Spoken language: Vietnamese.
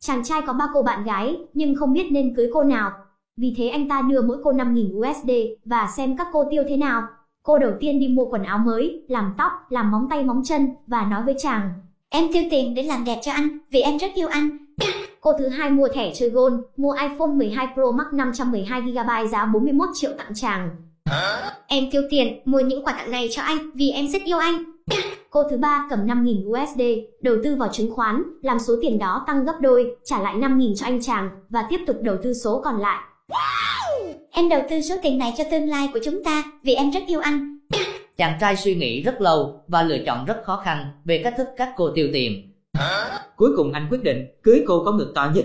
Chàng trai có ba cô bạn gái, nhưng không biết nên cưới cô nào. Vì thế anh ta đưa mỗi cô 5.000 USD và xem các cô tiêu thế nào. Cô đầu tiên đi mua quần áo mới, làm tóc, làm móng tay móng chân và nói với chàng. Em tiêu tiền để làm đẹp cho anh, vì em rất yêu anh. Cô thứ hai mua thẻ chơi gold, mua iPhone 12 Pro Max 512GB giá 41 triệu tặng chàng. Em tiêu tiền mua những quà tặng này cho anh, vì em rất yêu anh. Cô thứ ba cầm 5.000 USD, đầu tư vào chứng khoán, làm số tiền đó tăng gấp đôi, trả lại 5.000 cho anh chàng, và tiếp tục đầu tư số còn lại. Em đầu tư số tiền này cho tương lai của chúng ta, vì em rất yêu anh. Chàng trai suy nghĩ rất lâu và lựa chọn rất khó khăn về cách thức các cô tiêu tiền. Cuối cùng anh quyết định cưới cô có ngực to nhất.